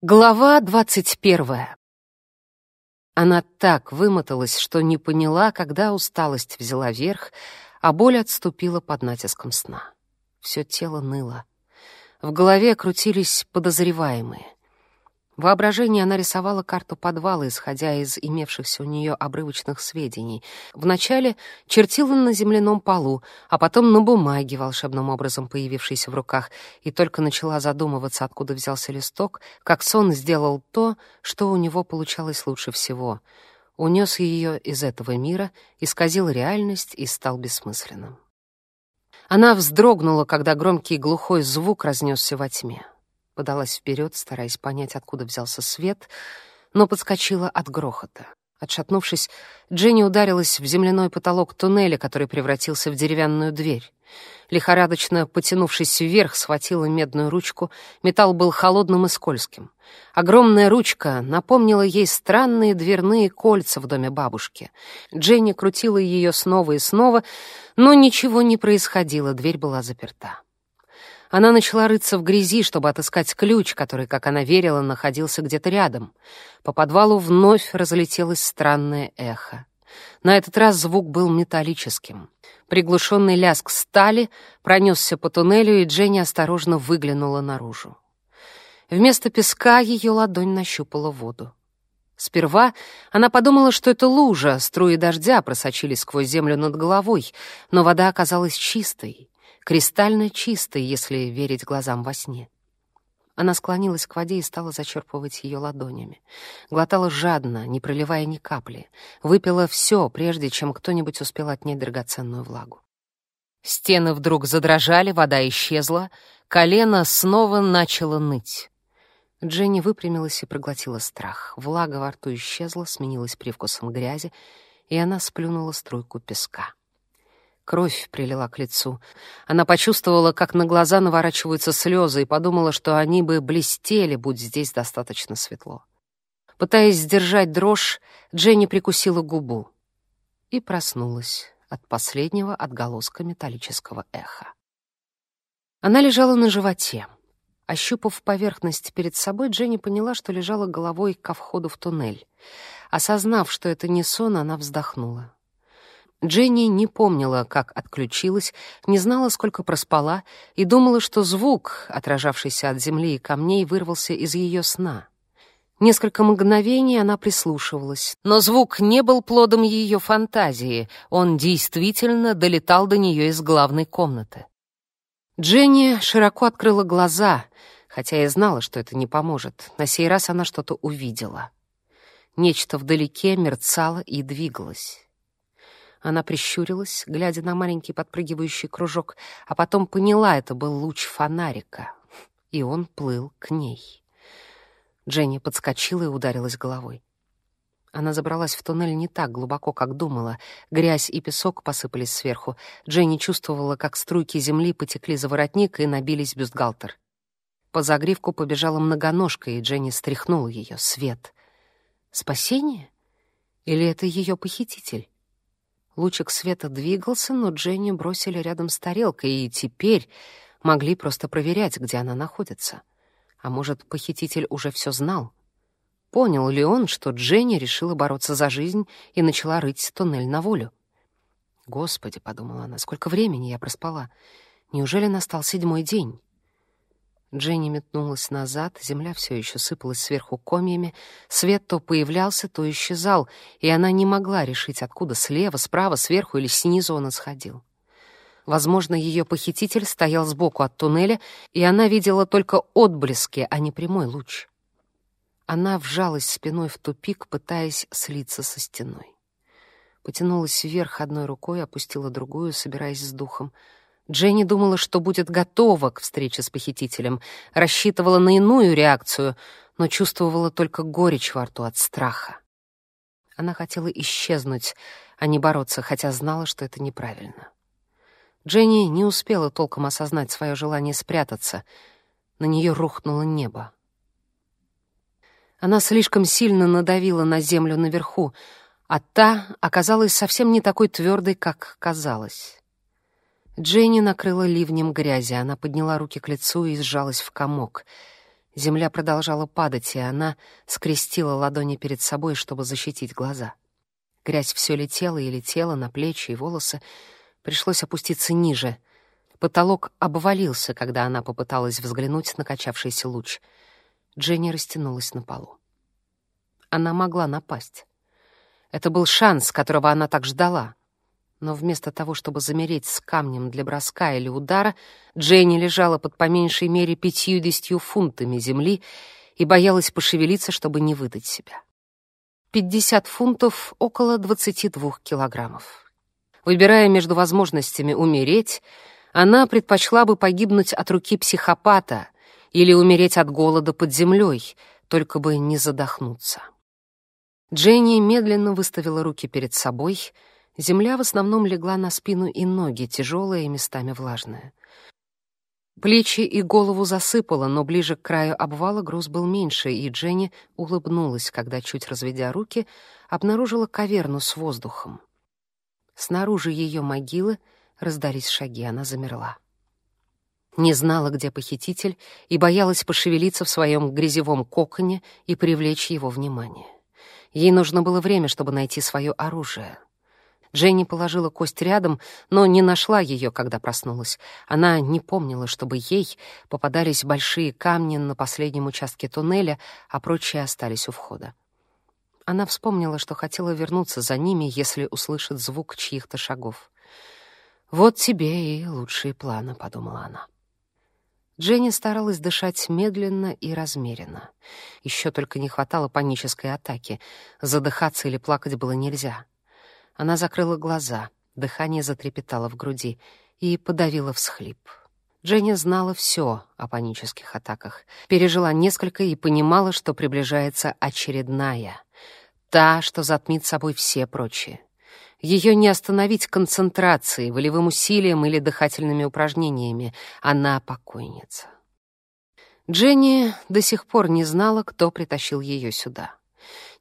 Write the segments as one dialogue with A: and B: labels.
A: Глава двадцать первая. Она так вымоталась, что не поняла, когда усталость взяла верх, а боль отступила под натиском сна. Все тело ныло. В голове крутились подозреваемые. Воображении она рисовала карту подвала, исходя из имевшихся у нее обрывочных сведений. Вначале чертила на земляном полу, а потом на бумаге, волшебным образом появившейся в руках, и только начала задумываться, откуда взялся листок, как сон сделал то, что у него получалось лучше всего. Унес ее из этого мира, исказил реальность и стал бессмысленным. Она вздрогнула, когда громкий глухой звук разнесся во тьме подалась вперед, стараясь понять, откуда взялся свет, но подскочила от грохота. Отшатнувшись, Дженни ударилась в земляной потолок туннеля, который превратился в деревянную дверь. Лихорадочно потянувшись вверх, схватила медную ручку. Металл был холодным и скользким. Огромная ручка напомнила ей странные дверные кольца в доме бабушки. Дженни крутила ее снова и снова, но ничего не происходило, дверь была заперта. Она начала рыться в грязи, чтобы отыскать ключ, который, как она верила, находился где-то рядом. По подвалу вновь разлетелось странное эхо. На этот раз звук был металлическим. Приглушенный лязг стали пронесся по туннелю, и Дженни осторожно выглянула наружу. Вместо песка ее ладонь нащупала воду. Сперва она подумала, что это лужа, струи дождя просочились сквозь землю над головой, но вода оказалась чистой кристально чистой, если верить глазам во сне. Она склонилась к воде и стала зачерпывать ее ладонями. Глотала жадно, не проливая ни капли. Выпила все, прежде чем кто-нибудь успел отнять драгоценную влагу. Стены вдруг задрожали, вода исчезла, колено снова начало ныть. Дженни выпрямилась и проглотила страх. Влага во рту исчезла, сменилась привкусом грязи, и она сплюнула струйку песка. Кровь прилила к лицу. Она почувствовала, как на глаза наворачиваются слезы, и подумала, что они бы блестели, будь здесь достаточно светло. Пытаясь сдержать дрожь, Дженни прикусила губу и проснулась от последнего отголоска металлического эха. Она лежала на животе. Ощупав поверхность перед собой, Дженни поняла, что лежала головой ко входу в туннель. Осознав, что это не сон, она вздохнула. Дженни не помнила, как отключилась, не знала, сколько проспала, и думала, что звук, отражавшийся от земли и камней, вырвался из ее сна. Несколько мгновений она прислушивалась, но звук не был плодом ее фантазии, он действительно долетал до нее из главной комнаты. Дженни широко открыла глаза, хотя и знала, что это не поможет. На сей раз она что-то увидела. Нечто вдалеке мерцало и двигалось. Она прищурилась, глядя на маленький подпрыгивающий кружок, а потом поняла, это был луч фонарика, и он плыл к ней. Дженни подскочила и ударилась головой. Она забралась в туннель не так глубоко, как думала. Грязь и песок посыпались сверху. Дженни чувствовала, как струйки земли потекли за воротник и набились в бюстгальтер. По загривку побежала многоножка, и Дженни стряхнула ее. Свет. Спасение? Или это ее похититель? Лучик света двигался, но Дженни бросили рядом с тарелкой, и теперь могли просто проверять, где она находится. А может, похититель уже все знал? Понял ли он, что Дженни решила бороться за жизнь и начала рыть туннель на волю? «Господи», — подумала она, — «сколько времени я проспала? Неужели настал седьмой день?» Дженни метнулась назад, земля все еще сыпалась сверху комьями, свет то появлялся, то исчезал, и она не могла решить, откуда слева, справа, сверху или снизу он исходил. Возможно, ее похититель стоял сбоку от туннеля, и она видела только отблески, а не прямой луч. Она вжалась спиной в тупик, пытаясь слиться со стеной. Потянулась вверх одной рукой, опустила другую, собираясь с духом — Дженни думала, что будет готова к встрече с похитителем, рассчитывала на иную реакцию, но чувствовала только горечь во рту от страха. Она хотела исчезнуть, а не бороться, хотя знала, что это неправильно. Дженни не успела толком осознать свое желание спрятаться. На нее рухнуло небо. Она слишком сильно надавила на землю наверху, а та оказалась совсем не такой твердой, как казалось. Дженни накрыла ливнем грязи. Она подняла руки к лицу и сжалась в комок. Земля продолжала падать, и она скрестила ладони перед собой, чтобы защитить глаза. Грязь все летела и летела на плечи и волосы. Пришлось опуститься ниже. Потолок обвалился, когда она попыталась взглянуть на качавшийся луч. Дженни растянулась на полу. Она могла напасть. Это был шанс, которого она так ждала. Но вместо того, чтобы замереть с камнем для броска или удара, Дженни лежала под по меньшей мере пятьюдесятью фунтами земли и боялась пошевелиться, чтобы не выдать себя. Пятьдесят фунтов — около двадцати двух килограммов. Выбирая между возможностями умереть, она предпочла бы погибнуть от руки психопата или умереть от голода под землей, только бы не задохнуться. Дженни медленно выставила руки перед собой — Земля в основном легла на спину и ноги, тяжелая и местами влажная. Плечи и голову засыпало, но ближе к краю обвала груз был меньше, и Дженни улыбнулась, когда, чуть разведя руки, обнаружила каверну с воздухом. Снаружи ее могилы раздались шаги, она замерла. Не знала, где похититель, и боялась пошевелиться в своем грязевом коконе и привлечь его внимание. Ей нужно было время, чтобы найти свое оружие — Дженни положила кость рядом, но не нашла ее, когда проснулась. Она не помнила, чтобы ей попадались большие камни на последнем участке туннеля, а прочие остались у входа. Она вспомнила, что хотела вернуться за ними, если услышит звук чьих-то шагов. «Вот тебе и лучшие планы», — подумала она. Дженни старалась дышать медленно и размеренно. Еще только не хватало панической атаки. Задыхаться или плакать было нельзя. Она закрыла глаза, дыхание затрепетало в груди и подавила всхлип. Дженни знала все о панических атаках, пережила несколько и понимала, что приближается очередная, та, что затмит собой все прочие. Ее не остановить концентрацией, волевым усилием или дыхательными упражнениями. Она покойница. Дженни до сих пор не знала, кто притащил ее сюда.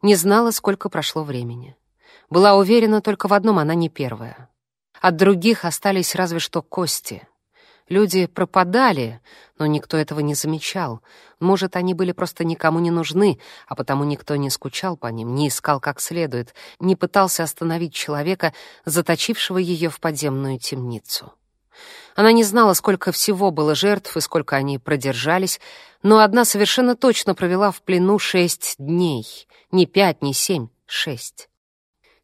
A: Не знала, сколько прошло времени. Была уверена только в одном — она не первая. От других остались разве что кости. Люди пропадали, но никто этого не замечал. Может, они были просто никому не нужны, а потому никто не скучал по ним, не искал как следует, не пытался остановить человека, заточившего ее в подземную темницу. Она не знала, сколько всего было жертв и сколько они продержались, но одна совершенно точно провела в плену шесть дней. Не пять, не семь, шесть.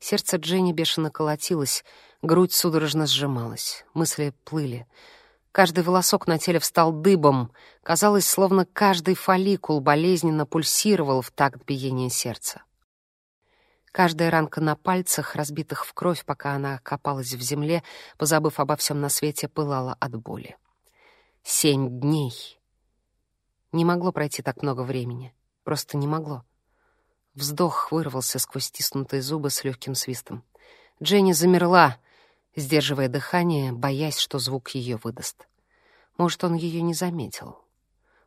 A: Сердце Дженни бешено колотилось, грудь судорожно сжималась, мысли плыли. Каждый волосок на теле встал дыбом. Казалось, словно каждый фолликул болезненно пульсировал в такт биения сердца. Каждая ранка на пальцах, разбитых в кровь, пока она копалась в земле, позабыв обо всем на свете, пылала от боли. Семь дней. Не могло пройти так много времени. Просто не могло. Вздох вырвался сквозь стиснутые зубы с легким свистом. Дженни замерла, сдерживая дыхание, боясь, что звук ее выдаст. Может, он ее не заметил.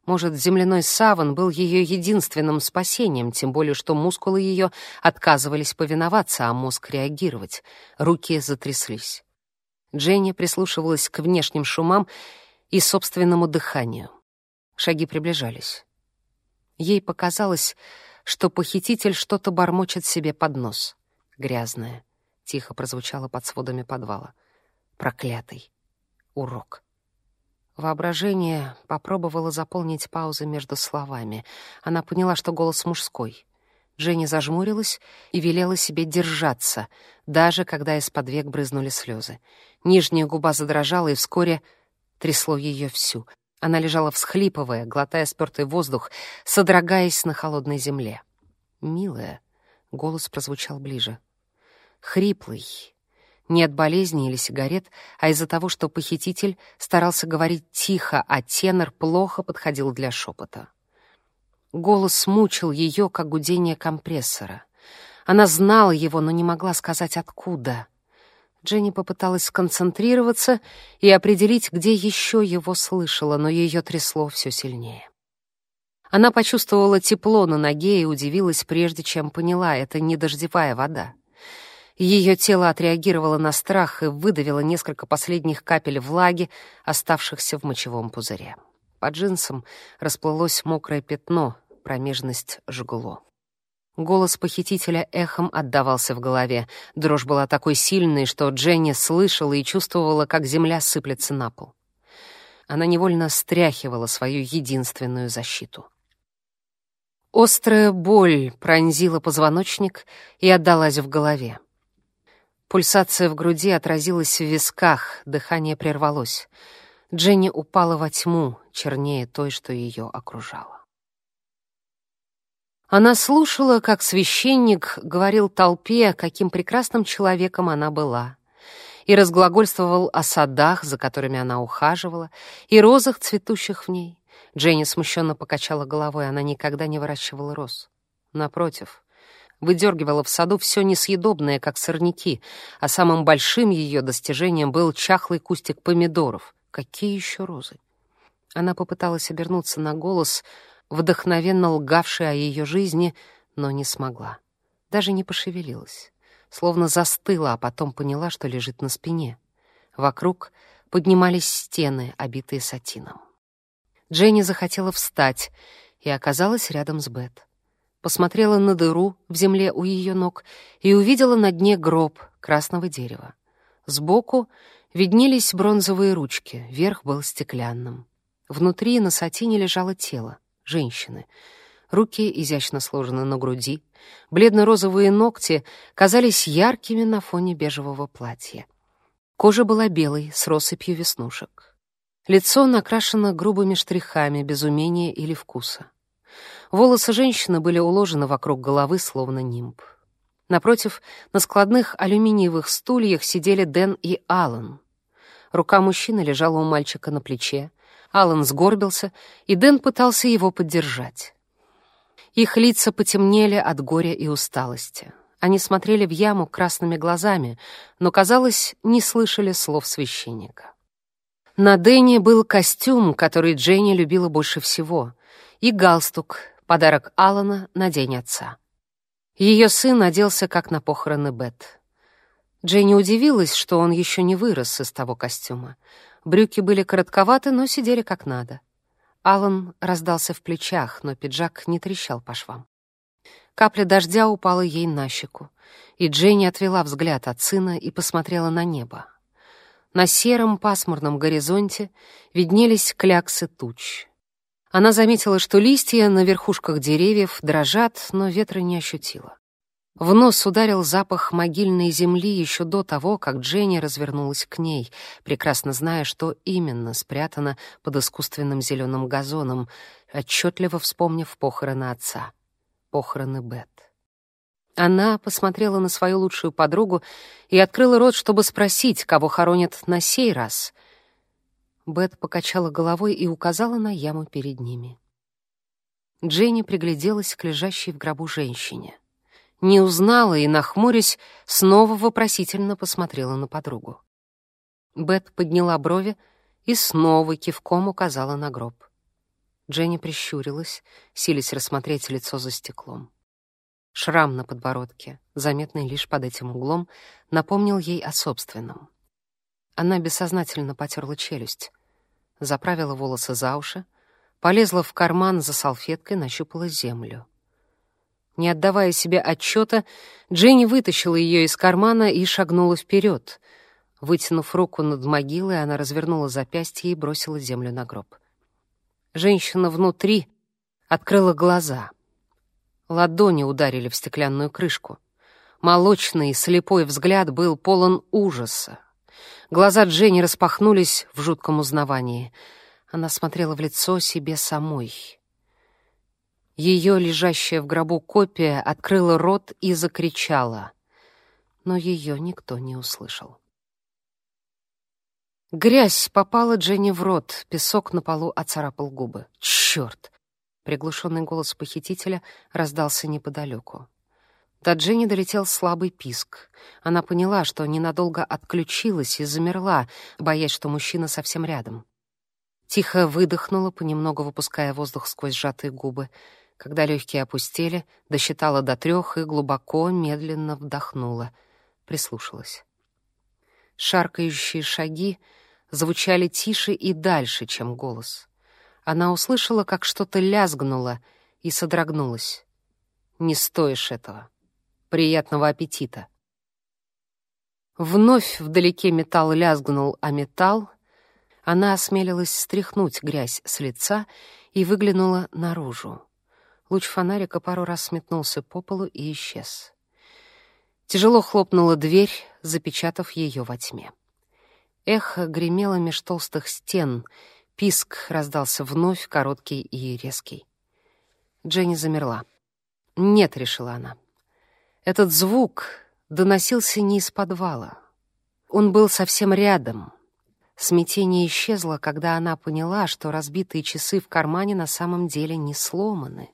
A: Может, земляной саван был ее единственным спасением, тем более что мускулы ее отказывались повиноваться, а мозг реагировать. Руки затряслись. Дженни прислушивалась к внешним шумам и собственному дыханию. Шаги приближались. Ей показалось, что похититель что-то бормочет себе под нос. Грязное. Тихо прозвучало под сводами подвала. Проклятый. Урок. Воображение попробовало заполнить паузы между словами. Она поняла, что голос мужской. Дженни зажмурилась и велела себе держаться, даже когда из-под век брызнули слезы. Нижняя губа задрожала, и вскоре трясло ее всю. Она лежала всхлипывая, глотая спёртый воздух, содрогаясь на холодной земле. «Милая», — голос прозвучал ближе. Хриплый. Не от болезни или сигарет, а из-за того, что похититель старался говорить тихо, а тенор плохо подходил для шепота. Голос мучил ее, как гудение компрессора. Она знала его, но не могла сказать, откуда. Дженни попыталась сконцентрироваться и определить, где еще его слышала, но ее трясло все сильнее. Она почувствовала тепло на ноге и удивилась, прежде чем поняла, это не дождевая вода. Ее тело отреагировало на страх и выдавило несколько последних капель влаги, оставшихся в мочевом пузыре. по джинсам расплылось мокрое пятно, промежность жгло. Голос похитителя эхом отдавался в голове. Дрожь была такой сильной, что Дженни слышала и чувствовала, как земля сыплется на пол. Она невольно стряхивала свою единственную защиту. Острая боль пронзила позвоночник и отдалась в голове. Пульсация в груди отразилась в висках, дыхание прервалось. Дженни упала во тьму, чернее той, что ее окружала. Она слушала, как священник говорил толпе, каким прекрасным человеком она была, и разглагольствовал о садах, за которыми она ухаживала, и розах, цветущих в ней. Дженни смущенно покачала головой, она никогда не выращивала роз. Напротив, выдергивала в саду все несъедобное, как сорняки, а самым большим ее достижением был чахлый кустик помидоров. Какие еще розы? Она попыталась обернуться на голос, вдохновенно лгавший о ее жизни, но не смогла. Даже не пошевелилась. Словно застыла, а потом поняла, что лежит на спине. Вокруг поднимались стены, обитые сатином. Дженни захотела встать и оказалась рядом с Бет посмотрела на дыру в земле у ее ног и увидела на дне гроб красного дерева. Сбоку виднелись бронзовые ручки, верх был стеклянным. Внутри на сатине лежало тело женщины. Руки изящно сложены на груди, бледно-розовые ногти казались яркими на фоне бежевого платья. Кожа была белой, с россыпью веснушек. Лицо накрашено грубыми штрихами, без умения или вкуса. Волосы женщины были уложены вокруг головы, словно нимб. Напротив, на складных алюминиевых стульях сидели Дэн и Алан. Рука мужчины лежала у мальчика на плече. Алан сгорбился, и Дэн пытался его поддержать. Их лица потемнели от горя и усталости. Они смотрели в яму красными глазами, но, казалось, не слышали слов священника. На Дэне был костюм, который Дженни любила больше всего, и галстук, Подарок Алана на день отца. Ее сын оделся как на похороны Бет. Дженни удивилась, что он еще не вырос из того костюма. Брюки были коротковаты, но сидели как надо. Алан раздался в плечах, но пиджак не трещал по швам. Капля дождя упала ей на щеку, и Дженни отвела взгляд от сына и посмотрела на небо. На сером пасмурном горизонте виднелись кляксы туч. Она заметила, что листья на верхушках деревьев дрожат, но ветра не ощутила. В нос ударил запах могильной земли еще до того, как Дженни развернулась к ней, прекрасно зная, что именно спрятано под искусственным зеленым газоном, отчетливо вспомнив похороны отца, похороны Бет. Она посмотрела на свою лучшую подругу и открыла рот, чтобы спросить, кого хоронят на сей раз — Бет покачала головой и указала на яму перед ними. Дженни пригляделась к лежащей в гробу женщине. Не узнала и, нахмурясь, снова вопросительно посмотрела на подругу. Бет подняла брови и снова кивком указала на гроб. Дженни прищурилась, силясь рассмотреть лицо за стеклом. Шрам на подбородке, заметный лишь под этим углом, напомнил ей о собственном. Она бессознательно потерла челюсть заправила волосы за уши, полезла в карман за салфеткой, нащупала землю. Не отдавая себе отчета, Дженни вытащила ее из кармана и шагнула вперед. Вытянув руку над могилой, она развернула запястье и бросила землю на гроб. Женщина внутри открыла глаза. Ладони ударили в стеклянную крышку. Молочный, слепой взгляд был полон ужаса. Глаза Дженни распахнулись в жутком узнавании. Она смотрела в лицо себе самой. Ее, лежащая в гробу копия, открыла рот и закричала. Но ее никто не услышал. Грязь попала Дженни в рот, песок на полу оцарапал губы. «Черт!» Приглушенный голос похитителя раздался неподалеку. До Дженни долетел слабый писк. Она поняла, что ненадолго отключилась и замерла, боясь, что мужчина совсем рядом. Тихо выдохнула, понемногу выпуская воздух сквозь сжатые губы. Когда легкие опустели, досчитала до трех и глубоко, медленно вдохнула. Прислушалась. Шаркающие шаги звучали тише и дальше, чем голос. она услышала, как что-то лязгнуло и содрогнулась. «Не стоишь этого. Приятного аппетита!» Вновь вдалеке металл лязгнул о металл. Она осмелилась стряхнуть грязь с лица и выглянула наружу. Луч фонарика пару раз сметнулся по полу и исчез. Тяжело хлопнула дверь, запечатав ее во тьме. Эхо гремело меж толстых стен, писк раздался вновь, короткий и резкий. Дженни замерла. «Нет», — решила она. Этот звук доносился не из подвала. Он был совсем рядом. Смятение исчезло, когда она поняла, что разбитые часы в кармане на самом деле не сломаны.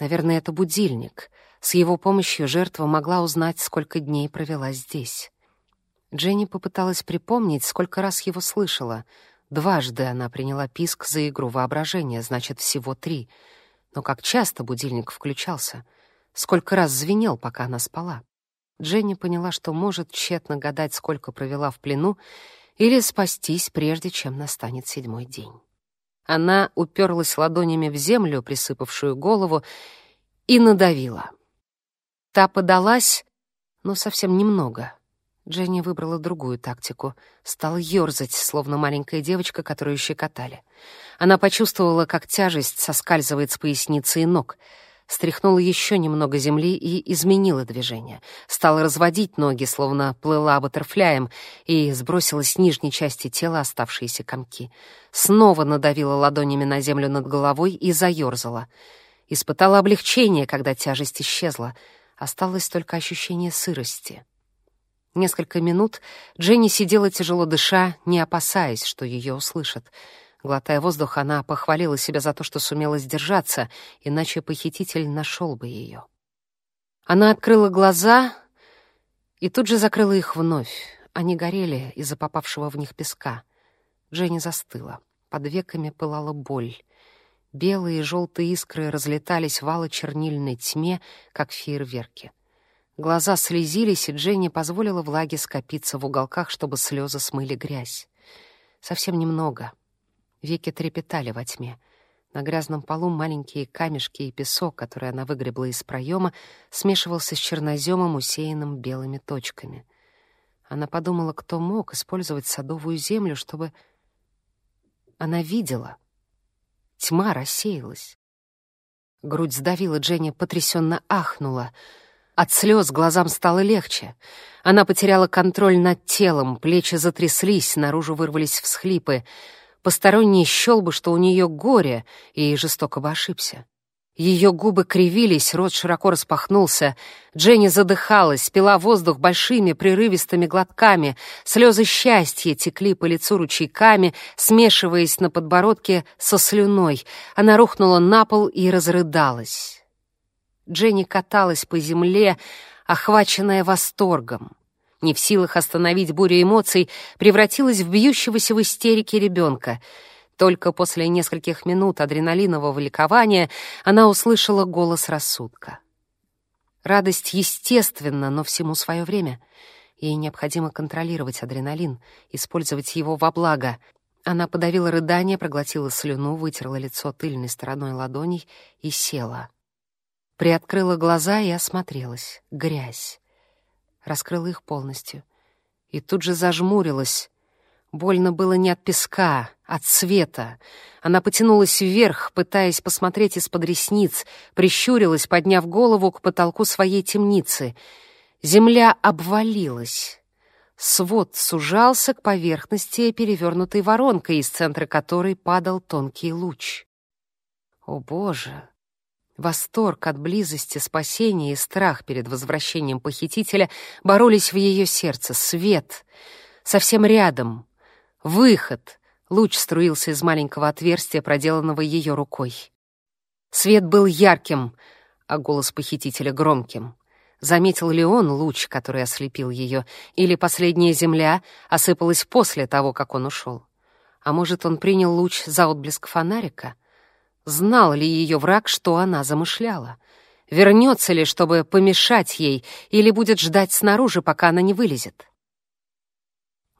A: Наверное, это будильник. С его помощью жертва могла узнать, сколько дней провела здесь. Дженни попыталась припомнить, сколько раз его слышала. Дважды она приняла писк за игру воображения, значит, всего три. Но как часто будильник включался? Сколько раз звенел, пока она спала? Дженни поняла, что может тщетно гадать, сколько провела в плену, или спастись, прежде чем настанет седьмой день. Она уперлась ладонями в землю, присыпавшую голову, и надавила. Та подалась, но совсем немного. Дженни выбрала другую тактику. Стала ёрзать, словно маленькая девочка, которую щекотали. Она почувствовала, как тяжесть соскальзывает с поясницы и ног — стряхнула еще немного земли и изменила движение. Стала разводить ноги, словно плыла баттерфляем, и сбросила с нижней части тела оставшиеся комки. Снова надавила ладонями на землю над головой и заерзала. Испытала облегчение, когда тяжесть исчезла. Осталось только ощущение сырости. Несколько минут Дженни сидела тяжело дыша, не опасаясь, что ее услышат — Глотая воздух, она похвалила себя за то, что сумела сдержаться, иначе похититель нашел бы ее. Она открыла глаза и тут же закрыла их вновь. Они горели из-за попавшего в них песка. Дженни застыла. Под веками пылала боль. Белые и желтые искры разлетались в ало-чернильной тьме, как фейерверки. Глаза слезились, и Дженни позволила влаге скопиться в уголках, чтобы слезы смыли грязь. Совсем немного — Веки трепетали во тьме. На грязном полу маленькие камешки и песок, который она выгребла из проема, смешивался с черноземом, усеянным белыми точками. Она подумала, кто мог использовать садовую землю, чтобы... Она видела. Тьма рассеялась. Грудь сдавила, Дженни потрясенно ахнула. От слез глазам стало легче. Она потеряла контроль над телом, плечи затряслись, наружу вырвались всхлипы — Посторонний счел бы, что у нее горе, и жестоко бы ошибся. Ее губы кривились, рот широко распахнулся. Дженни задыхалась, пила воздух большими прерывистыми глотками. Слезы счастья текли по лицу ручейками, смешиваясь на подбородке со слюной. Она рухнула на пол и разрыдалась. Дженни каталась по земле, охваченная восторгом не в силах остановить бурю эмоций, превратилась в бьющегося в истерике ребенка. Только после нескольких минут адреналинового ликования она услышала голос рассудка. Радость естественна, но всему свое время. Ей необходимо контролировать адреналин, использовать его во благо. Она подавила рыдание, проглотила слюну, вытерла лицо тыльной стороной ладоней и села. Приоткрыла глаза и осмотрелась. Грязь раскрыла их полностью. И тут же зажмурилась. Больно было не от песка, от света. Она потянулась вверх, пытаясь посмотреть из-под ресниц, прищурилась, подняв голову к потолку своей темницы. Земля обвалилась. Свод сужался к поверхности перевернутой воронкой, из центра которой падал тонкий луч. О, Боже! Восторг от близости, спасения и страх перед возвращением похитителя боролись в ее сердце. Свет. Совсем рядом. Выход. Луч струился из маленького отверстия, проделанного ее рукой. Свет был ярким, а голос похитителя громким. Заметил ли он луч, который ослепил ее, или последняя земля осыпалась после того, как он ушел? А может, он принял луч за отблеск фонарика? Знал ли ее враг, что она замышляла? Вернется ли, чтобы помешать ей, или будет ждать снаружи, пока она не вылезет?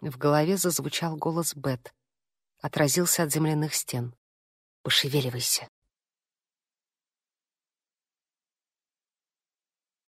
A: В голове зазвучал голос Бет. Отразился от земляных стен. Пошевеливайся.